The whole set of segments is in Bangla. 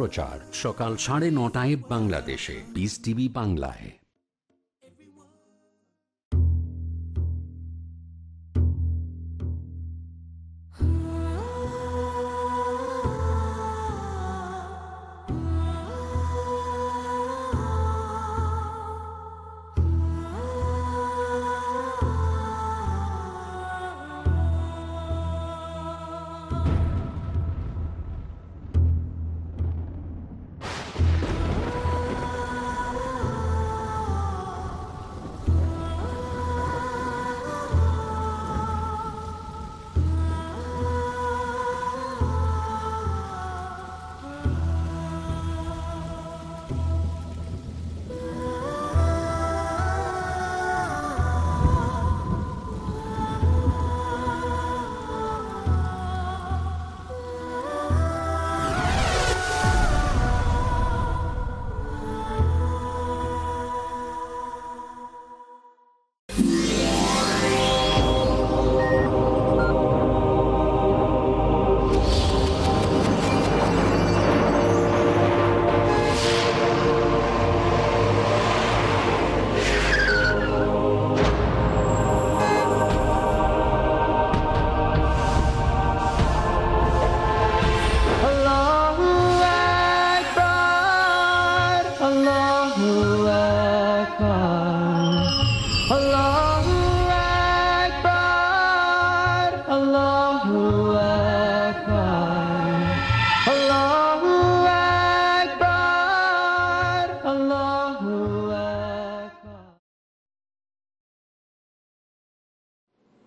সম্প্রচার সকাল সাড়ে নটায় বাংলাদেশে। বিস টিভি বাংলায়।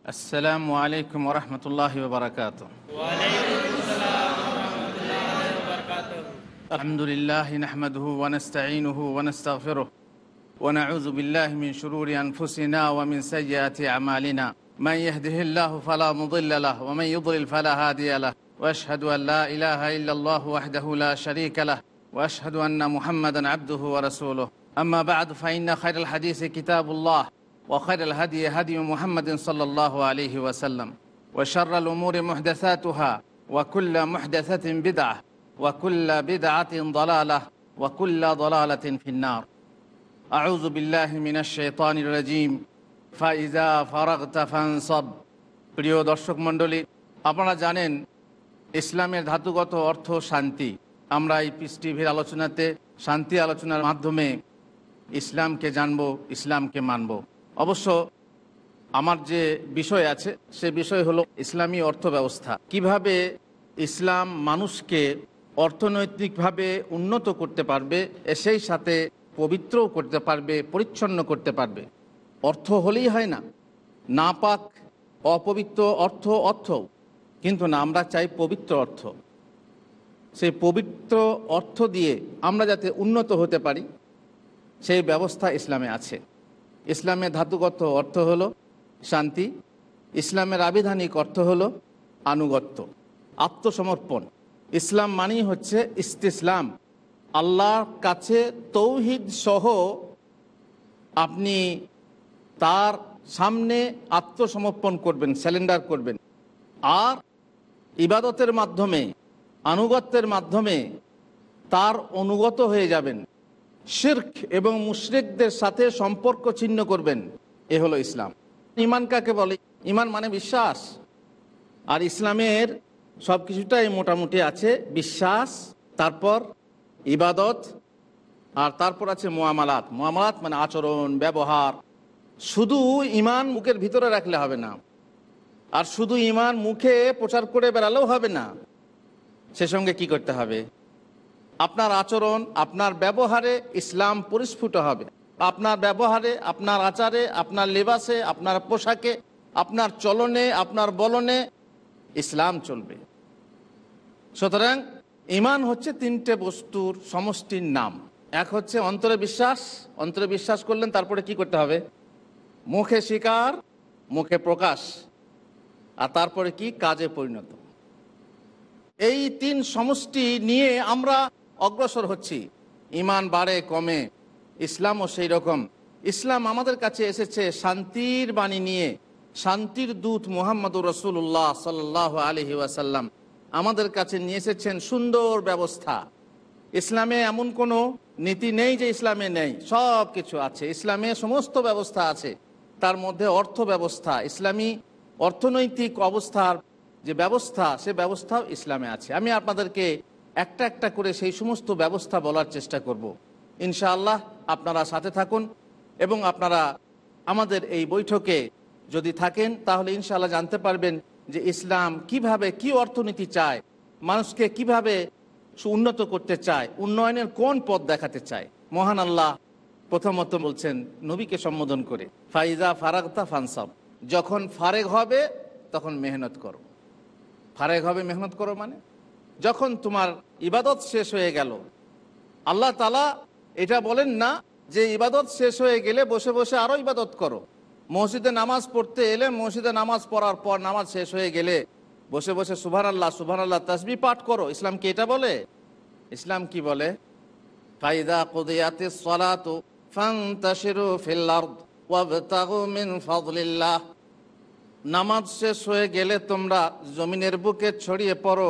السلام عليكم ورحمة الله وبركاته. الحمد لله نحمده ونستعينه ونستغفره ونعوذ بالله من شرور أنفسنا ومن سيئات أعمالنا. من يهده الله فلا مضل له ومن يضلل فلا هادي له. وأشهد أن لا إله إلا الله وحده لا شريك له. وأشهد أن محمدا عبده ورسوله. أما بعد فإن خير الحديث كتاب الله. وخير الهدي هدي محمد صلى الله عليه وسلم وشر الأمور محدثاتها وكل محدثة بدعة وكل بدعة ضلالة وكل ضلالة في النار أعوذ بالله من الشيطان الرجيم فإذا فرغت فانصب প্রিয় দর্শক মণ্ডলী আপনারা জানেন ইসলামের ধাতুগত অর্থ শান্তি আমরা এই পিস টিভির আলোচনাতে শান্তি আলোচনার মাধ্যমে ইসলামকে জানব ইসলামকে মানব অবশ্য আমার যে বিষয় আছে, সে বিষয় হলো ইসলামী অর্থ ব্যবস্থা কীভাবে ইসলাম মানুষকে অর্থনৈতিকভাবে উন্নত করতে পারবে সেই সাথে পবিত্রও করতে পারবে, পরিচ্ছন্ন করতে পারবে। অর্থ হলেই হয় না। নাপাক অপবিত্র অর্থ অর্থ কিন্তু না, আমরা চাই পবিত্র অর্থ। সেই পবিত্র অর্থ দিয়ে আমরা যাতে উন্নত হতে পারি, সেই ব্যবস্থা ইসলামে আছে। ইসলামের ধাতুগত অর্থ হলো শান্তি, ইসলামের আবিধানিক অর্থ হলো আনুগত্য, আত্মসমর্পণ। ইসলাম মানেই হচ্ছে ইস্তিসলাম। আল্লাহর কাছে তৌহিদ সহ আপনি তার সামনে আত্মসমর্পণ করবেন স্যালেন্ডার করবেন। আর ইবাদতের মাধ্যমে, আনুগত্যের মাধ্যমে তার অনুগত হয়ে যাবেন। শির্ক এবং মুশরিকদের সাথে সম্পর্ক ছিন্ন করবেন। এ হলো ইসলাম। ইমান কাকে বলে? ইমান মানে বিশ্বাস। আর ইসলামের সব কিছুটাই মোটামুটি আছে বিশ্বাস, তারপর ইবাদত, আর তারপর আছে মোয়ামালাত। মোয়ামালাত মানে আচরণ, ব্যবহার। শুধু ইমান মুখের ভিতরে রাখলে হবে না। আর শুধু ইমান মুখে প্রচার করে বেড়ালেও হবে না। সে সঙ্গে কি করতে হবে? আপনার আচরণ, আপনার ব্যবহারে ইসলাম পরিস্ফুট হবে। আপনার ব্যবহারে, আপনার আচারে, আপনার লেবাসে, আপনার পোশাকে, আপনার চলনে, আপনার বলনে ইসলাম চলবে। সুতরাং ইমান হচ্ছে তিনটে বস্তুর সমষ্টির নাম। এক হচ্ছে অন্তরে বিশ্বাস। অন্তরে বিশ্বাস করলেন, তারপরে কি করতে হবে? মুখে স্বীকার, মুখে প্রকাশ। আর তারপরে কি? কাজে পরিণত। এই তিন সমষ্টি নিয়ে আমরা অগ্রসর হচ্ছি। ইমান বাড়ে, কমে। ইসলামও সেই রকম। ইসলাম আমাদের কাছে এসেছে শান্তির বাণী নিয়ে। শান্তির দূত মোহাম্মদুর রসুল্লাহ সাল্লাহ আলহি ওয়াসাল্লাম আমাদের কাছে নিয়ে এসেছেন সুন্দর ব্যবস্থা। ইসলামে এমন কোনো নীতি নেই যে ইসলামে নেই। সব কিছু আছে। ইসলামে সমস্ত ব্যবস্থা আছে। তার মধ্যে অর্থ ব্যবস্থা, ইসলামী অর্থনৈতিক অবস্থার যে ব্যবস্থা, সে ব্যবস্থাও ইসলামে আছে। আমি আপনাদেরকে একটা একটা করে সেই সমস্ত ব্যবস্থা বলার চেষ্টা করব। ইনশাআল্লাহ আপনারা সাথে থাকুন এবং আপনারা আমাদের এই বৈঠকে যদি থাকেন, তাহলে ইনশাআল্লাহ জানতে পারবেন যে ইসলাম কীভাবে কি অর্থনীতি চায়, মানুষকে কীভাবে উন্নত করতে চায়, উন্নয়নের কোন পথ দেখাতে চায়। মহান আল্লাহ প্রথমত বলছেন, নবীকে সম্বোধন করে, ফাইজা ফারাগতা ফানসাব, যখন ফারেগ হবে তখন মেহনত করো। ফারেগ হবে মেহনত করো মানে? যখন তোমার ইবাদত শেষ হয়ে গেল, আল্লাহ তালা এটা বলেন না যে ইবাদত শেষ হয়ে গেলে বসে বসে আরও ইবাদত করো। মসজিদে নামাজ পড়তে এলে মসজিদে নামাজ পড়ার পর নামাজ শেষ হয়ে গেলে বসে বসে সুভান আল্লাহ সুভান আল্লাহ তসবি পাঠ করো। ইসলাম কি এটা বলে? ইসলাম কি বলে? নামাজ শেষ হয়ে গেলে তোমরা জমিনের বুকে ছড়িয়ে পড়ো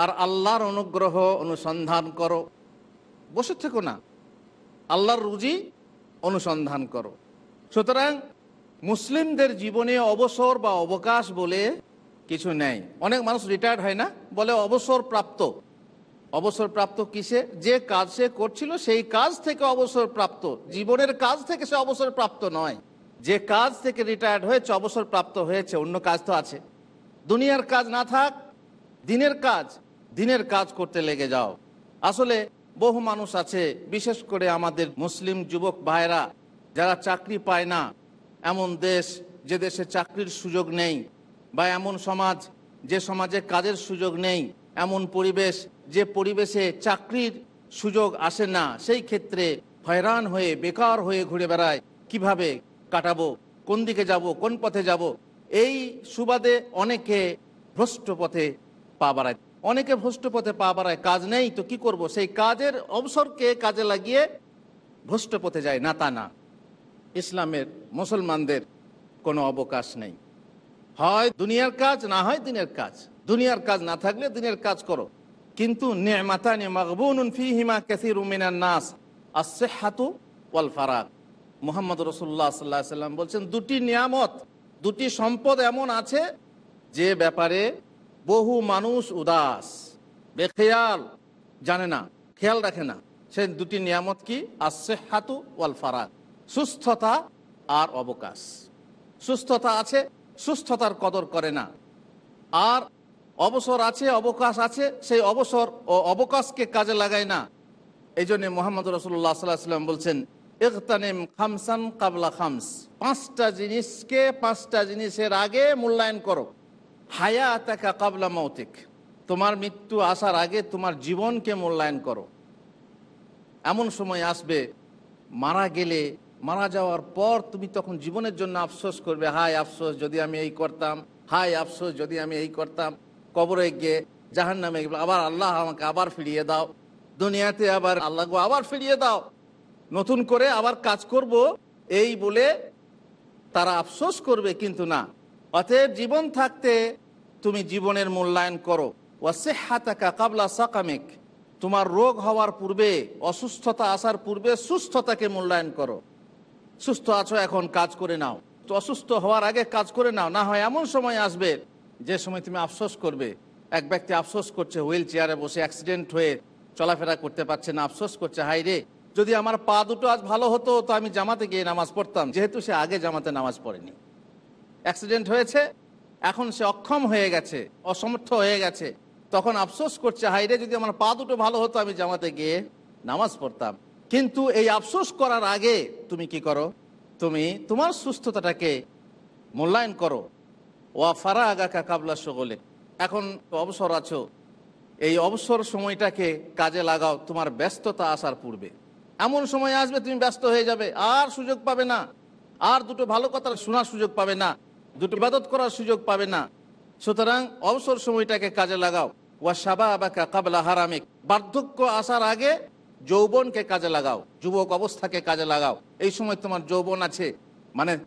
আর আল্লাহর অনুগ্রহ অনুসন্ধান করো। বসে থেকো না। আল্লাহর রুজি অনুসন্ধান করো। সুতরাং মুসলিমদের জীবনে অবসর বা অবকাশ বলে কিছু নেই। অনেক মানুষ রিটায়ার্ড হয় না, বলে অবসর প্রাপ্ত। অবসর প্রাপ্ত কিসে? যে কাজ সে করছিল সেই কাজ থেকে অবসর প্রাপ্ত। জীবনের কাজ থেকে সে অবসর প্রাপ্ত নয়। যে কাজ থেকে রিটায়ার্ড হয়েছে, অবসর প্রাপ্ত হয়েছে, অন্য কাজ তো আছে। দুনিয়ার কাজ না থাক, দিনের কাজ। দিনের কাজ করতে লেগে যাও। আসলে বহু মানুষ আছে, বিশেষ করে আমাদের মুসলিম যুবক ভাইরা যারা চাকরি পায় না। এমন দেশ যে দেশে চাকরির সুযোগ নেই, বা এমন সমাজ যে সমাজে কাজের সুযোগ নেই, এমন পরিবেশ যে পরিবেশে চাকরির সুযোগ আসে না, সেই ক্ষেত্রে হয়রান হয়ে, বেকার হয়ে ঘুরে বেড়ায়। কীভাবে কাটাবো? কোন দিকে যাব? কোন পথে যাব? এই সুবাদে অনেকে ভ্রষ্ট পথে পা বাড়ায়। অনেকে ভ্রষ্ট পথে পা বাড়ায়, কাজ নেই, তো কি করব? সেই কাজের অবসরকে কাজে লাগিয়ে ভ্রষ্ট পথে যায়, না তা না। ইসলামের মুসলমানদের কোনো অবকাশ নেই। হয় দুনিয়ার কাজ, না হয় দিনের কাজ। দুনিয়ার কাজ না থাকলে দিনের কাজ করো। কিন্তু নাস, আস-সিহহাতু ওয়াল ফারাগ। মুহাম্মদ আলাইহি সাল্লাম বলছেন, দুটি নিয়ামত, দুটি সম্পদ এমন আছে যে ব্যাপারে বহু মানুষ উদাস, বেখেয়াল, জানে না, খেয়াল রাখে না। সেই দুটি নিয়ামত কি? আসেহাতু ওয়াল ফারাক সুস্থতা আর অবকাশ। সুস্থতা আছে, সুস্থতার কদর করে না। আর অবসর আছে, অবকাশ আছে, সেই অবসর ও অবকাশকে কাজে লাগায় না। এই জন্য মোহাম্মদ রসুল্লাহ সাল্লাম বলছেন ইকতানিম খামসান কাবলা খামস। পাঁচটা জিনিসকে পাঁচটা জিনিসের আগে মূল্যায়ন করো। হায়া তাকা কাবলা মৌতিক। তোমার মৃত্যু আসার আগে তোমার জীবনকে মূল্যায়ন করো। এমন সময় আসবে, মারা গেলে, মারা যাওয়ার পর তুমি তখন জীবনের জন্য আফসোস করবে, হায় আফসোস, যদি আমি এই করতাম, হায় আফসোস, যদি আমি এই করতাম। কবরে গিয়ে জাহান নামে আবার আল্লাহ আমাকে আবার ফিরিয়ে দাও। দুনিয়াতে আবার আল্লাহকে আবার ফিরিয়ে দাও। নতুন করে আবার কাজ করব, এই বলে তারা আফসোস করবে, কিন্তু না। অতএব জীবন থাকতে তুমি জীবনের মূল্যায়ন করো। ওয়াসে কাবলা সাকামিক। তোমার রোগ হওয়ার পূর্বে, অসুস্থতা আসার পূর্বে সুস্থতাকে মূল্যায়ন করো। সুস্থ আছো, এখন কাজ করে নাও। তো অসুস্থ হওয়ার আগে কাজ করে নাও, না হয় এমন সময় আসবে যে সময় তুমি আফসোস করবে। এক ব্যক্তি আফসোস করছে, হুইল চেয়ারে বসে অ্যাক্সিডেন্ট হয়ে চলাফেরা করতে পারছে না, আফসোস করছে হাই রে, যদি আমার পা দুটো আজ ভালো হতো, তো আমি জামাতে গিয়ে নামাজ পড়তাম। যেহেতু সে আগে জামাতে নামাজ পড়েনি। অ্যাক্সিডেন্ট হয়েছে, এখন সে অক্ষম হয়ে গেছে, অসমর্থ হয়ে গেছে। তখন আফসোস করছে হাইরে যদি আমার পা দুটো ভালো হতো, আমি জামাতে গিয়ে নামাজ পড়তাম। কিন্তু এই আফসোস করার আগে তুমি কি করো? তুমি তোমার সুস্থতাটাকে মূল্যায়ন করো। ওয়া ফারা আগাকা কাবলা সগলে এখন অবসর আছো। এই অবসর সময়টাকে কাজে লাগাও, তোমার ব্যস্ততা আসার পূর্বে। এমন সময় আসবে, তুমি ব্যস্ত হয়ে যাবে, আর সুযোগ পাবে না। আর দুটো ভালো কথা শোনার সুযোগ পাবে না। দুটো ইবাদত করার সুযোগ পাবে না। সুতরাং অবসর সময়টাকে কাজে লাগাও। ওয়া সাবা আবাকা কাবলা হারামিক। বার্ধক্য আসার আগে যৌবনকে কাজে লাগাও। যুবক অবস্থাকে কাজে লাগাও। এই সময় তোমার যৌবন আছে। মানে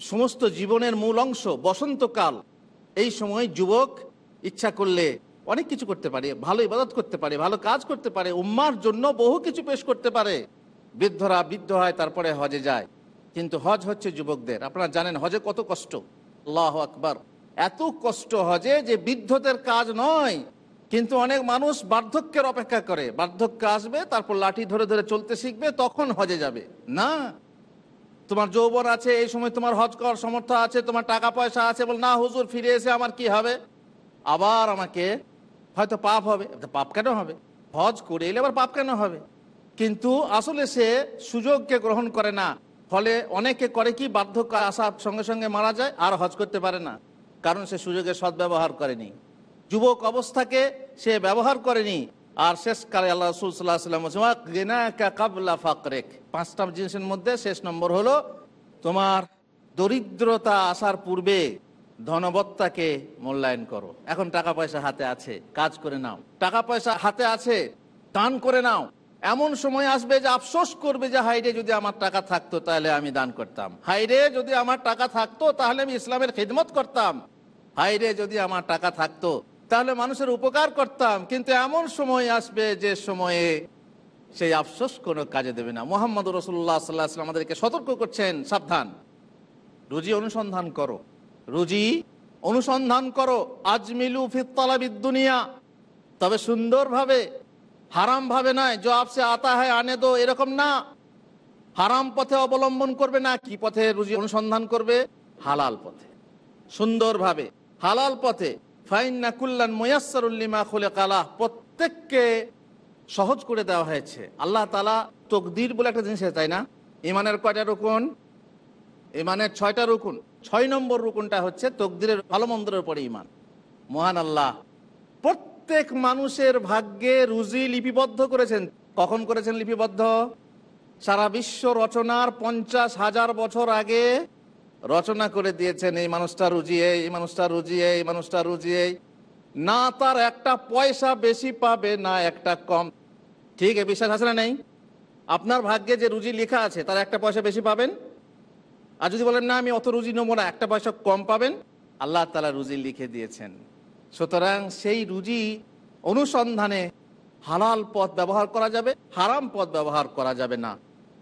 সমস্ত জীবনের মূল অংশ বসন্তকাল। এই সময় যুবক ইচ্ছা করলে অনেক কিছু করতে পারে। ভালো ইবাদত করতে পারে, ভালো কাজ করতে পারে, উম্মার জন্য বহু কিছু পেশ করতে পারে। বৃদ্ধরা বৃদ্ধ হয়, তারপরে হজে যায়। কিন্তু হজ হচ্ছে যুবকদের। আপনারা জানেন হজে কত কষ্ট। আল্লাহ আকবার। এত কষ্ট হজে যে বৃদ্ধদের কাজ নয়, কিন্তু অনেক মানুষ বার্ধক্যের অপেক্ষা করে। বার্ধক্য আসবে, তারপর লাঠি ধরে ধরে চলতে শিখবে, তখন হজে যাবে। না। তোমার যৌবন আছে, এই সময় তোমার হজ করার সমর্থ আছে, তোমার টাকা পয়সা আছে বল, না হুজুর, ফিরে এসে আমার কি হবে? আবার আমাকে হয়তো পাপ হবে পাপ কেন হবে? হজ করে এলে আবার পাপ কেন হবে? কিন্তু আসলে সে সুযোগকে গ্রহণ করে না। ফলে অনেকে করে কি বার্ধক্য আসার সঙ্গে সঙ্গে মারা যায়, আর হজ করতে পারে না, কারণ সে সুযোগের সদ্ব্যবহার করেনি। যুবক অবস্থাকে সে ব্যবহার করেনি, আর শেষ শেষকালে আল্লাহ রসুল সাল্লাহ সাল্লাম কাবলা ফাকরেক। পাঁচটা জিনিসের মধ্যে শেষ নম্বর হলো, তোমার দরিদ্রতা আসার পূর্বে ধনবত্তাকে মূল্যায়ন করো। এখন টাকা পয়সা হাতে আছে, কাজ করে নাও। টাকা পয়সা হাতে আছে, দান করে নাও। এমন সময় আসবে যে আফসোস করবে যে হাইরে যদি আমার টাকা থাকতো তাহলে আমি দান করতাম। হাইরে যদি আমার টাকা থাকতো তাহলে আমি ইসলামের খিদমত করতাম। হাইরে যদি আমার টাকা থাকতো তাহলে মানুষের উপকার করতাম। কিন্তু এমন সময় আসবে যে সময়ে সেই আফসোস কোনো কাজে দেবে না। মোহাম্মদ রসুল্লাহ সাল্লাহ আমাদেরকে সতর্ক করছেন, সাবধান। রুজি অনুসন্ধান করো। রুজি অনুসন্ধান করো। আজমিলু ফিতালাবিদ দুনিয়া তবে সুন্দরভাবে হারাম ভাবে নয় যে আপসে আতা হয়, আনে দো এরকম না। হারাম পথে অবলম্বন করবে না, কি পথে রুজি অনুসন্ধান করবে? হালাল পথে। সুন্দরভাবে হালাল পথে। ফাইন্না কুল্লান ময়াসরুল্লিমা খুলে কালা প্রত্যেককে সহজ করে দেওয়া হয়েছে। আল্লাহ তালা তকদির বলে একটা জিনিস তাই না? ইমানের কয়টা রুকুন? ইমানের ছয়টা রুকুন। ছয় নম্বর রুকুনটা হচ্ছে তকদিরের ভালো মন্দিরের উপরে ইমান মহান আল্লাহ। প্রত্যেক মানুষের ভাগ্যে রুজি লিপিবদ্ধ করেছেন। কখন করেছেন লিপিবদ্ধ? সারা বিশ্ব রচনার পঞ্চাশ হাজার বছর আগে রচনা করে দিয়েছেন, এই মানুষটা রুজিয়ে এই মানুষটা রুজিয়ে এই মানুষটা রুজিয়ে না, তার একটা পয়সা বেশি পাবে, না একটা কম। ঠিক, এ বিশ্বাস আছে না নেই? আপনার ভাগ্যে যে রুজি লেখা আছে, তার একটা পয়সা বেশি পাবেন? আর যদি বলেন, না, আমি অত রুজি নেব না, একটা পয়সা কম পাবেন? আল্লাহ তালা রুজি লিখে দিয়েছেন। সুতরাং সেই রুজি অনুসন্ধানে হালাল পথ ব্যবহার করা যাবে, হারাম পথ ব্যবহার করা যাবে না।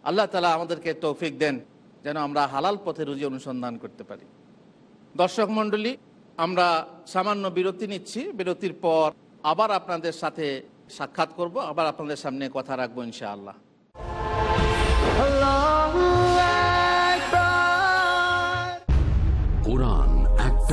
আল্লাহ তালা আমাদেরকে তৌফিক দেন যেন আমরা হালাল পথে রুজি অনুসন্ধান করতে পারি। দর্শক মণ্ডলী, আমরা সামান্য বিরতি নিচ্ছি। বিরতির পর আবার আপনাদের সাথে সাক্ষাৎ করব, আবার আপনাদের সামনে কথা রাখব ইনশাআল্লাহ।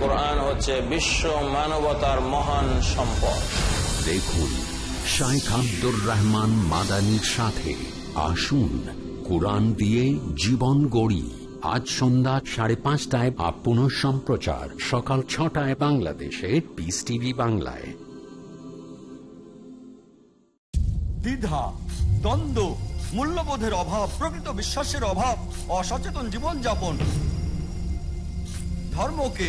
কোরআন হচ্ছে বিশ্ব মানবতার মহান সম্পদ। দেখুন শাইখ আব্দুর রহমান মাদানির সাথে আসুন কোরআন দিয়ে জীবন গড়ি। আজ সন্ধ্যা সাড়ে পাঁচটায় বা পুনঃ সম্প্রচার সকাল ছটায় বাংলাদেশে পিস টিভি বাংলায়। দ্বিধা দ্বন্দ্ব মূল্যবোধের অভাব প্রকৃত বিশ্বাসের অভাব অসচেতন জীবনযাপন। ধর্মকে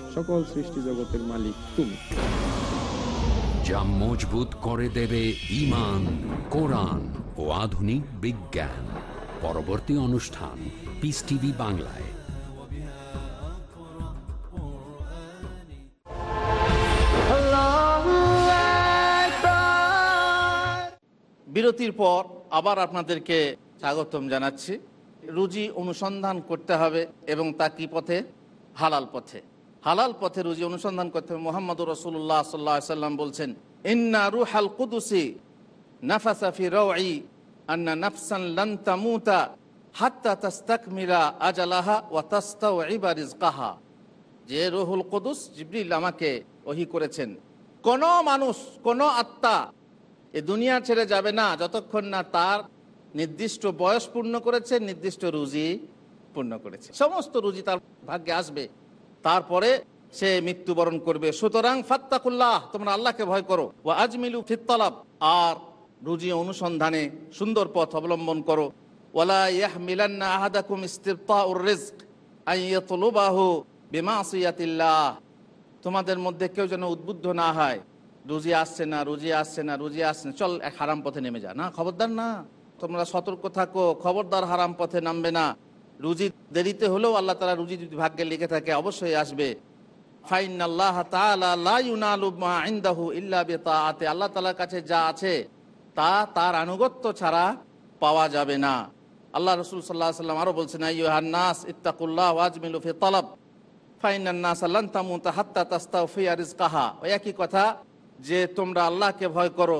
সকল সৃষ্টি জগতের মালিক তুমি। যা মজবুত করে দেবে ইমান কোরআন ও আধুনিক বিজ্ঞান। পরবর্তী অনুষ্ঠান পিস টিভি বাংলায়। বিরতির পর আবার আপনাদেরকে স্বাগতম জানাচ্ছি। রুজি অনুসন্ধান করতে হবে এবং তা কি পথে? হালাল পথে। হালাল পথে রুজি অনুসন্ধান করতে হবে। মোহাম্মদ রসুল্লাহ সাল্লাহ সাল্লাম বলছেন, ইন্না রুহাল কুদুসি নাফাসাফি রওয়াই আন্না নাফসান লান তামুতা হাত্তা তাস্তাকমিলা আজালাহা ওয়া তাস্তাউইবা রিজকাহা। যে রুহুল কুদুস জিবরিল আমাকে ওহি করেছেন। কোন মানুষ, কোন আত্মা এ দুনিয়া ছেড়ে যাবে না যতক্ষণ না তার নির্দিষ্ট বয়স পূর্ণ করেছে, নির্দিষ্ট রুজি পূর্ণ করেছে। সমস্ত রুজি তার ভাগ্যে আসবে। তারপরে সে মৃত্যুবরণ করবে। সুতরাং ফাত্তাকুল্লাহ, তোমরা আল্লাহকে ভয় করো। ও আজমিলু ফিত্তালাব, আর রুজি অনুসন্ধানে সুন্দর পথ অবলম্বন করো। ওয়ালা ইয়াহমিলান্না আহাদাকুম ইস্তিরতাউর রিজক আইয়াতলুবাহু বিমাসিয়াতিল্লাহ। তোমাদের মধ্যে কেউ যেন উদ্বুদ্ধ না হয়, রুজি আসছে না, রুজি আসছে না, রুজি আসছে না। চল, এক হারাম পথে নেমে যা। না, খবরদার না। তোমরা সতর্ক থাকো, খবরদার হারাম পথে নামবে না। রুজি দেরিতে হলেও আল্লাহ তালা রুজি যদি ভাগ্যে লিখে থাকে, অবশ্যই আসবে। ফাইন আল্লাহ ইল্লা বেতাআতে। আল্লাহ তালার কাছে যা আছে, তা তার আনুগত্য ছাড়া পাওয়া যাবে না। আল্লাহ রসুল সাল্লাহ সাল্লাম আরও বলছেন নাস, ইত্তাকুল্লাহ ওয়াজমিলু ফি তালাব। ওই একই কথা, যে তোমরা আল্লাহকে ভয় করো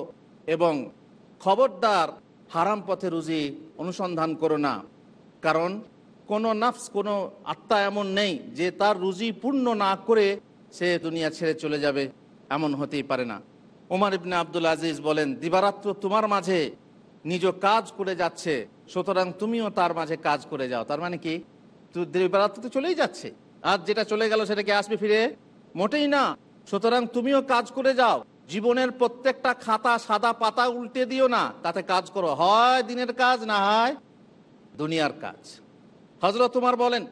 এবং খবরদার হারাম পথে রুজি অনুসন্ধান করো না। কারণ কোনো নাফস, কোনো আত্মা এমন নেই যে তার রুজি পূর্ণ না করে সে দুনিয়া ছেড়ে চলে যাবে, এমন হতেই পারে না। ওমার ইবনে আব্দুল আজিজ বলেন, দিবারাত্র তোমার মাঝে নিজ কাজ করে যাচ্ছে, সুতরাং তুমিও তার মাঝে কাজ করে যাও। তার মানে কি? দিবারাত্র তো চলেই যাচ্ছে। আর যেটা চলে গেল সেটা কি আসবে ফিরে? মোটেই না। সুতরাং তুমিও কাজ করে যাও। জীবনের প্রত্যেকটা খাতা সাদা পাতা উল্টে দিও না। তাতে কাজ করো। হয় দিনের কাজ, না হয় দুনিয়ার কাজ। হজরত তোমার বলেন,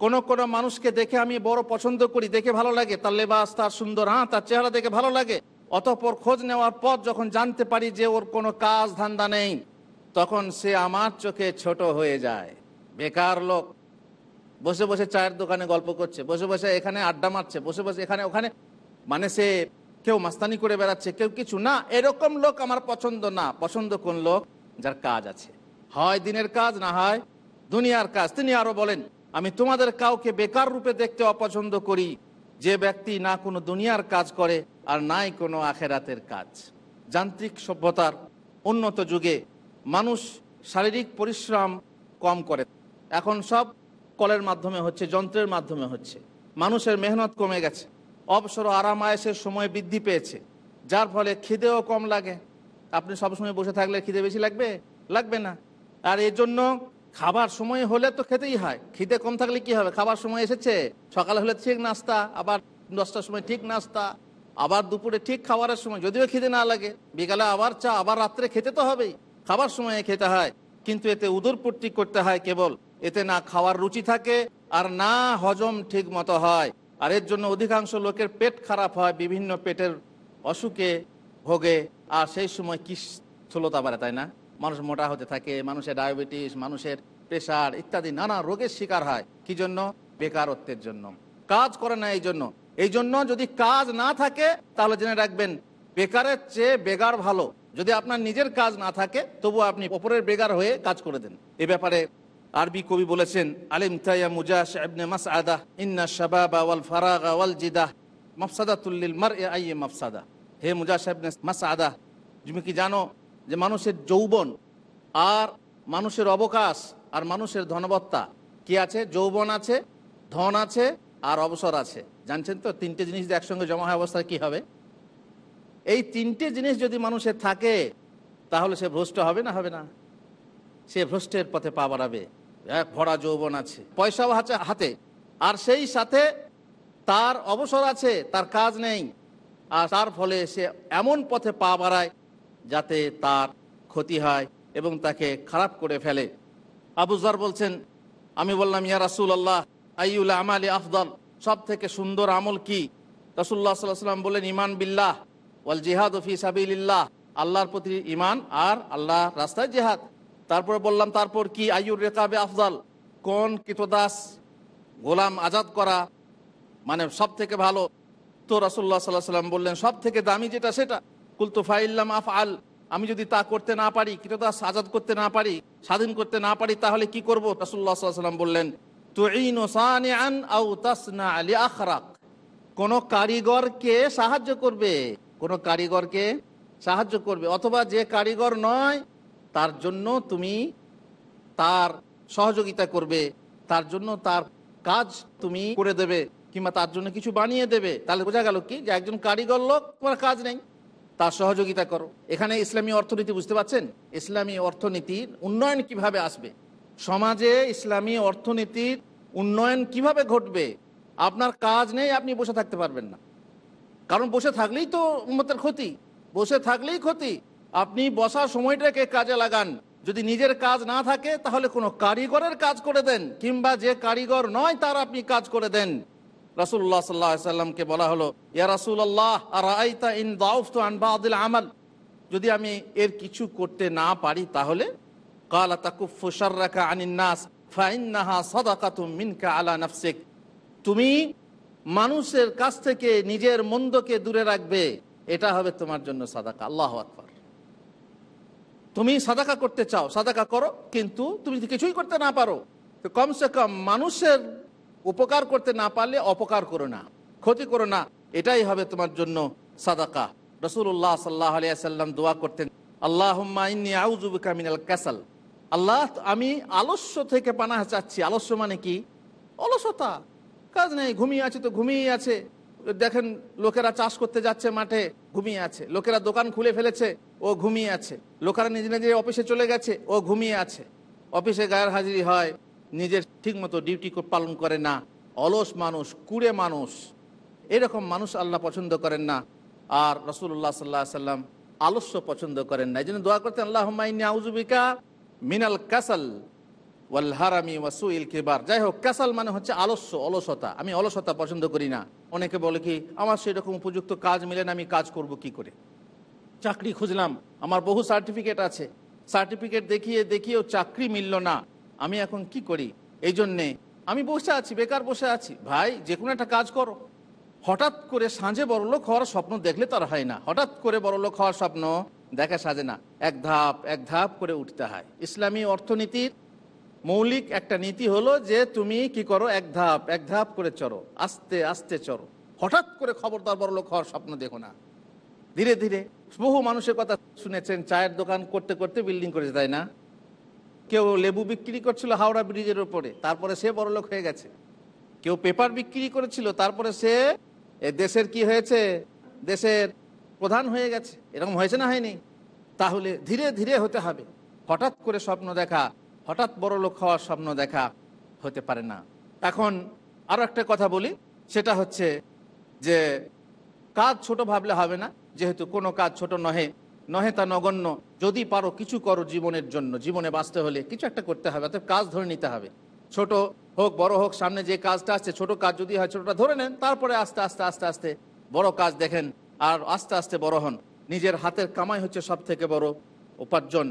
কোন কোন মানুষকে দেখে আমি বড় পছন্দ করি, দেখে ভালো লাগে। তার লেবাস, তার সুন্দর হ্যাঁ তার চেহারা দেখে ভালো লাগে। অতঃপর খোঁজ নেওয়ার পর যখন জানতে পারি যে ওর কোনো কাজ ধান্দা নেই, তখন সে আমার চোখে ছোট হয়ে যায়। বেকার লোক। বসে বসে চায়ের দোকানে গল্প করছে, বসে বসে এখানে আড্ডা মারছে, বসে বসে এখানে ওখানে। মানে সে কেউ মাস্তানি করে বেড়াচ্ছে, কেউ কিছু না। এরকম লোক আমার পছন্দ না। পছন্দ কোন লোক? যার কাজ আছে। হয় দিনের কাজ, না হয় দুনিয়ার কাজ। তিনি আরও বলেন, আমি তোমাদের কাউকে বেকার রূপে দেখতে অপছন্দ করি। যে ব্যক্তি না কোনো দুনিয়ার কাজ করে আর নাই কোনো আখেরাতের কাজ। যান্ত্রিক সভ্যতার উন্নত যুগে মানুষ শারীরিক পরিশ্রম কম করে। এখন সব কলের মাধ্যমে হচ্ছে, যন্ত্রের মাধ্যমে হচ্ছে। মানুষের মেহনত কমে গেছে। অবসর আরাম আয়েসের সময় বৃদ্ধি পেয়েছে, যার ফলে খিদেও কম লাগে। আপনি সবসময় বসে থাকলে খিদে বেশি লাগবে? লাগবে না। আর এই জন্য খাবার সময় হলে তো খেতেই হয়। খিদে কম থাকলে কি হবে? খাবার সময় এসেছে। সকালে হলে ঠিক নাস্তা, আবার দশটার সময় ঠিক নাস্তা, আবার দুপুরে ঠিক খাবারের সময়, যদিও খিদে না লাগে। বিকালে আবার চা, আবার রাত্রে খেতে তো হবেই। খাবার সময়ে খেতে হয়। কিন্তু এতে উদরপট্টি করতে হয় কেবল। এতে না খাওয়ার রুচি থাকে, আর না হজম ঠিক মতো হয়। আর এর জন্য অধিকাংশ লোকের পেট খারাপ হয়, বিভিন্ন পেটের অসুখে ভোগে, আর সেই সময় কি স্থূলতা বাড়ে, তাই না? মানুষ মোটা হতে থাকে, মানুষের ডায়াবেটিস, মানুষের প্রেশার ইত্যাদি নানা রোগের শিকার হয়। কি জন্য? বেকারত্বের জন্য। কাজ করে না এই জন্য। এই জন্য যদি কাজ না থাকে, তাহলে জেনে রাখবেন, বেকারের চেয়ে বেগার ভালো। যদি আপনার নিজের কাজ না থাকে, তবু আপনি অপরের বেগার হয়ে কাজ করে দেন। এ ব্যাপারে আরবি কবি বলেছেন আলিম তাইয়া মুজাহ ইবনে মাসআদা, ইন্না শাবাবা ওয়াল ফারাগা ওয়াল জিদাহ মাফসাদাতুল মারই আইয়ে মাফসাদা। হে মুজাহ ইবনে মাসআদা, তুমি কি জানো যে মানুষের যৌবন আর মানুষের অবকাশ আর মানুষের ধনবত্তা। কি আছে? যৌবন আছে, ধন আছে আর অবসর আছে। জানছেন তো? তিনটে জিনিস একসঙ্গে জমা হয় অবস্থায় কি হবে? এই তিনটে জিনিস যদি মানুষের থাকে, তাহলে সে ভ্রষ্ট হবে না হবে না? সে ভ্রষ্টের পথে পা বাড়াবে। এক ভরা যৌবন আছে। পয়সাও আছে হাতে। আর সেই সাথে তার অবসর আছে, তার কাজ নেই। আর তার ফলে সে এমন পথে পা বাড়ায় যাতে তার ক্ষতি হয় এবং তাকে খারাপ করে ফেলে। আবুজার বলছেন, আমি বললাম, ইয়া রাসুল আল্লাহ আইউল আমালি আফদল? সব থেকে সুন্দর আমল কি? রসুল্লাহ সাল্লাহ সাল্লাম বললেন ইমান বিল্লাহ ওয়াল জিহাদ ফি সাবিল্লাহ আল্লাহর প্রতি ইমান আর আল্লাহ রাস্তায় জেহাদ। তারপরে বললাম, তারপর কি? আয়ুর রেকাবে আফজাল কোন কিতদাস গোলাম আজাদ করা মানে সব থেকে ভালো? তো রাসুল্লাহ সাল্লাহ সাল্লাম বললেন সব থেকে দামি যেটা সেটা। কুলতু ফাইল্লাম আফ আল আমি যদি তা করতে না পারি, কিতদাস আজাদ করতে না পারি, স্বাধীন করতে না পারি, তাহলে কি করব? রাসুল্লাহ সাল্লাম বললেন কোন কারিগরকে সাহায্য করবে? কোন কারিগরকে সাহায্য করবে? অথবা যে কারিগর নয়, তার জন্য তুমি তার সহযোগিতা করবে, তার জন্য তার কাজ তুমি করে দেবে, কিংবা তার জন্য কিছু বানিয়ে দেবে। তাহলে বোঝা গেল কি? যে একজন কারিগর লোক তোমার কাজ নেই। তার সহযোগিতা করো। এখানে ইসলামী অর্থনীতি বুঝতে পারছেন ইসলামী অর্থনীতির উন্নয়ন কীভাবে আসবে? সমাজে ইসলামী অর্থনীতির উন্নয়ন কীভাবে ঘটবে? আপনার কাজ নেই, আপনি বসে থাকতে পারবেন না। কারণ বসে থাকলেই তো উন্মতের ক্ষতি। বসে থাকলেই ক্ষতি। আপনি বসার সময়টাকে কাজে লাগান। যদি নিজের কাজ না থাকে, তাহলে কোনো কারিগরের কাজ করে দেন, কিংবা যে কারিগর নয়, তার আপনি কাজ করে দেন। রাসুল্লাহ সাল্লাহ সাল্লামকে বলা হলো, ইয়া রাসুল্লাহ আর আইতা ইন দাউফতু আন বাদিল আমাল? যদি আমি এর কিছু করতে না পারি তাহলে, কালা তাকুফু শাররাকা আনিন নাস, ফাইন্নাহা সাদাকাতুম মিনকা আলা নাফসিক। তুমি মানুষের কাছ থেকে নিজের মন্দকে দূরে রাখবে, এটা হবে তোমার জন্য সাদাকা। আল্লাহ আকবর। তুমি সাদাকা করতে চাও, সাদাকা করো, কিন্তু তুমি যদি কিছুই করতে না পারো। তো কমসে কম মানুষের উপকার করতে না পারলে অপকার করো না, ক্ষতি করো না, এটাই হবে তোমার জন্য সাদাকা। রসুল্লাহ সাল্লাহ আলিয়াল্লাম দোয়া করতেন আল্লাহ মিনাল কাসাল। আল্লাহ, আমি আলস্য থেকে পানাহ চাচ্ছি। আলস্য মানে কি? অলসতা। কাজ নেই, ঘুমিয়ে আছে তো ঘুমিয়ে আছে। দেখেন, লোকেরা চাষ করতে যাচ্ছে মাঠে, ঘুমিয়ে আছে। লোকেরা দোকান খুলে ফেলেছে, ও ঘুমিয়ে আছে। লোকেরা নিজে নিজে অফিসে চলে গেছে, ও ঘুমিয়ে আছে। অফিসে গায়ের হাজিরি হয় নিজের ঠিকমতো ডিউটি পালন করে না, অলস মানুষ, কুড়ে মানুষ। এরকম মানুষ আল্লাহ পছন্দ করেন না। আর রসুল্লাহ সাল্লাহ সাল্লাম আলস্য পছন্দ করেন না। এই জন্য দোয়া করতেন আল্লাহ আউজুবিকা মিনাল কাসাল ওয়াল হারামি ওয়াসুইল কেবার। যাই হোক, কাসাল মানে হচ্ছে আলস্য, অলসতা। আমি অলসতা পছন্দ করি না। অনেকে বলে কি, আমার সেরকম উপযুক্ত কাজ মিলে না, আমি কাজ করব কি করে? চাকরি খুঁজলাম, আমার বহু সার্টিফিকেট আছে। সার্টিফিকেট দেখিয়ে দেখিয়েও চাকরি মিলল না। আমি এখন কি করি? এই জন্যে আমি বসে আছি, বেকার বসে আছি। ভাই যে কোনো একটা কাজ করো। হঠাৎ করে সাঁঝে বড়লোক হওয়ার স্বপ্ন দেখলে তার হয় না। হঠাৎ করে বড়লোক হওয়ার স্বপ্ন দেখা সাজে না। এক ধাপ এক ধাপ করে উঠতে হয়। ইসলামী অর্থনীতির মৌলিক একটা নীতি হলো যে তুমি কি করো? এক ধাপ এক ধাপ করে চড়ো। আস্তে আস্তে চড়ো। হঠাৎ করে খবরদার বড় লোক হওয়ার স্বপ্ন দেখো না। ধীরে ধীরে বহু মানুষের কথা শুনেছেন, চায়ের দোকান করতে করতে বিল্ডিং করেছে, তাই না? কেউ লেবু বিক্রি করছিল হাওড়া ব্রিজের ওপরে, তারপরে সে বড় লোক হয়ে গেছে। কেউ পেপার বিক্রি করেছিল, তারপরে সে দেশের কি হয়েছে? দেশের প্রধান হয়ে গেছে। এরকম হয়েছে না হয়নি? তাহলে ধীরে ধীরে হতে হবে। হঠাৎ করে স্বপ্ন দেখা, হঠাৎ বড় লোক হওয়ার স্বপ্ন দেখা হতে পারে না। এখন আরও একটা কথা বলি, সেটা হচ্ছে যে কাজ ছোট ভাবলে হবে না, যেহেতু কোনো কাজ ছোট নহে। নহে তা নগণ্য, যদি পারো কিছু করো জীবনের জন্য। জীবনে বাঁচতে হলে কিছু একটা করতে হবে, অর্থাৎ কাজ ধরে নিতে হবে। ছোট হোক, বড় হোক, সামনে যে কাজটা আসছে, ছোট কাজ যদি হয়, ছোটটা ধরে নেন, তারপরে আস্তে আস্তে আস্তে আস্তে বড় কাজ দেখেন আর আস্তে আস্তে বড় হন। নিজের হাতের কামাই হচ্ছে সব থেকে বড় উপার্জন,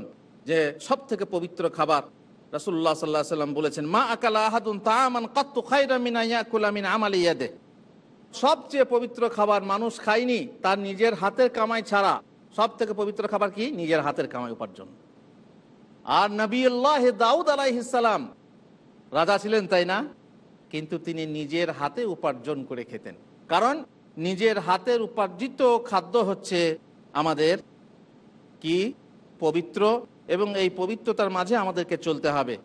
যে সব থেকে পবিত্র খাবার। রাসুল্লাহ সাল্লাহ সাল্লাম বলেছেন, মা আকালা আহাদুন তামান কাত্তু খাইরা মিনা ইয়াকুলা মিন আমালি ইয়াদে সবচেয়ে পবিত্র খাবার মানুষ খায়নি, তার নিজের হাতের কামাই ছাড়া। সব থেকে পবিত্র খাবার কি? নিজের হাতের কামাই উপার্জন। আর নবী দাউদ আলাইহিসালাম রাজা ছিলেন, তাই না? কিন্তু তিনি নিজের হাতে উপার্জন করে খেতেন। কারণ নিজের হাতের উপার্জিত খাদ্য হচ্ছে আমাদের কি? পবিত্র। এবং এই পবিত্রতার মাঝে আমাদেরকে চলতে হবে।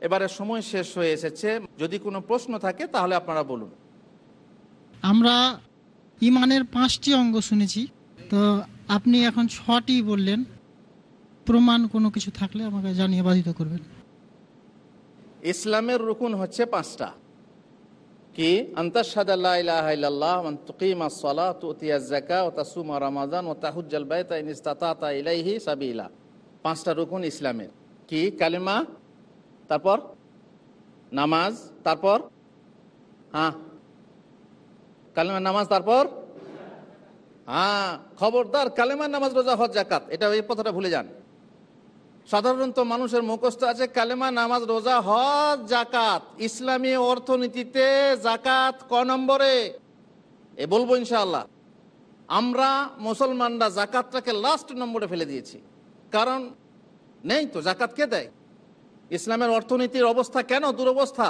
এবারে সময় শেষ হয়ে এসেছে। যদি কোনো প্রশ্ন থাকে, তাহলে আপনারা বলুন। আমরা ইমানের পাঁচটি অঙ্গ শুনেছি। তো আপনি এখন ছটি বললেন। প্রমাণ কোনো কিছু থাকলে আমাকে জানিয়ে বাধিত করবেন। ইসলামের রুকুন হচ্ছে পাঁচটা। কি? সাবিলা। পাঁচটা রুকুন ইসলামের। কি? কালিমা, তারপর নামাজ, তারপর হ্যাঁ কালিমা, নামাজ, তারপর হ্যাঁ খবরদার কালেমা নামাজ রোজা, হজ জাকাত এটা এই কথাটা ভুলে যান। সাধারণত মানুষের মুখস্থ আছে কালেমা, নামাজ, রোজা, হজ জাকাত ইসলামী অর্থনীতিতে জাকাত ক নম্বরে? এ বলব ইনশাআল্লাহ। আমরা মুসলমানরা জাকাতটাকে লাস্ট নম্বরে ফেলে দিয়েছি। কারণ নেই তো জাকাত কে দেয়? ইসলামের অর্থনীতির অবস্থা কেন দুরবস্থা?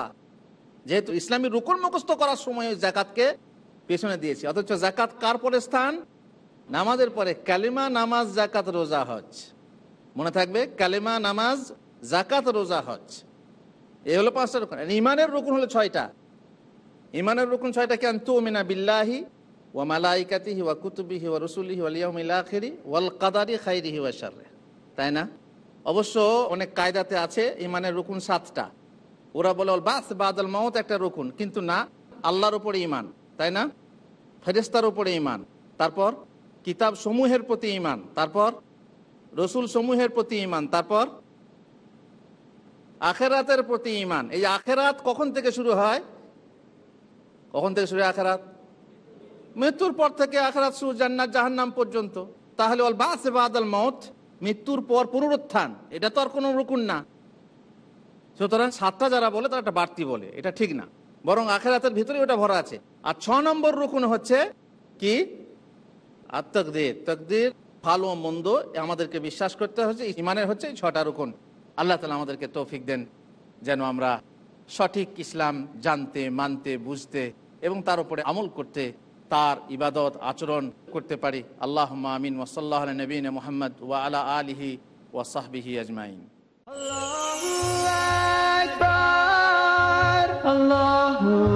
যেহেতু ইসলামী রুকুন মুখস্থ করার সময় জাকাতকে পেছনে দিয়েছি। অথচ জাকাত কার পরে স্থান? নামাজের পরে। কালিমা, নামাজ জাকাত রোজা, হজ। মনে থাকবে, কালিমা, নামাজ জাকাত রোজা, হজ। এ হলো পাঁচটা রুকুন। ইমানের রুকুন হলো ছয়টা। ইমানের রুকুন ছয়টা কেন তু মিনা বিল্লাহি ওয়া মালাইকাতিহি ওয়া কুতুবিহি ওয়া রসুলিহি ওয়াল ইয়াউমিল আখিরি ওয়াল কাদারি খাইরিহি ওয়া শাররিহি তাই না? অবশ্য অনেক কায়দাতে আছে ইমানের রুকুন সাতটা। ওরা বলে বাস বাদল মত একটা রুকুন। কিন্তু না, আল্লাহর উপরে ইমান তাই না? ফেরেস্তার উপরে ইমান তারপর কিতাব সমূহের প্রতি ইমান তারপর রসুল সমূহের প্রতি ইমান তারপর আখেরাতের প্রতি ইমান এই আখেরাত কখন থেকে শুরু হয়? কখন থেকে শুরু হয় আখেরাত? মৃত্যুর পর থেকে আখেরাত শুরু, জান্নাত, জাহান্নাম পর্যন্ত। তাহলে অল বাস বাদল মত মৃত্যুর পর পুনরুত্থান। এটা তো আর কোনো রুকুন না। সুতরাং সাতটা যারা বলে তারা একটা বাড়তি বলে। এটা ঠিক না। বরং আখেরাতের ভিতরে ওটা ভরা আছে। আর ছ নম্বর রুকুন হচ্ছে কি? আর তকদির। তকদির ভালো মন্দ আমাদেরকে বিশ্বাস করতে হচ্ছে। ইমানের হচ্ছে ছটা রুকুন। আল্লাহ তালা আমাদেরকে তৌফিক দেন যেন আমরা সঠিক ইসলাম জানতে, মানতে, বুঝতে এবং তার উপরে আমল করতে তার ইবাদত, আচরণ করতে পারি। আল্লাহ আমিন। ওসল্লাহ নবীন মোহাম্মদ ওয়া আলা আলিহি ওয়াসাহবিহি আজমাইন। Allahu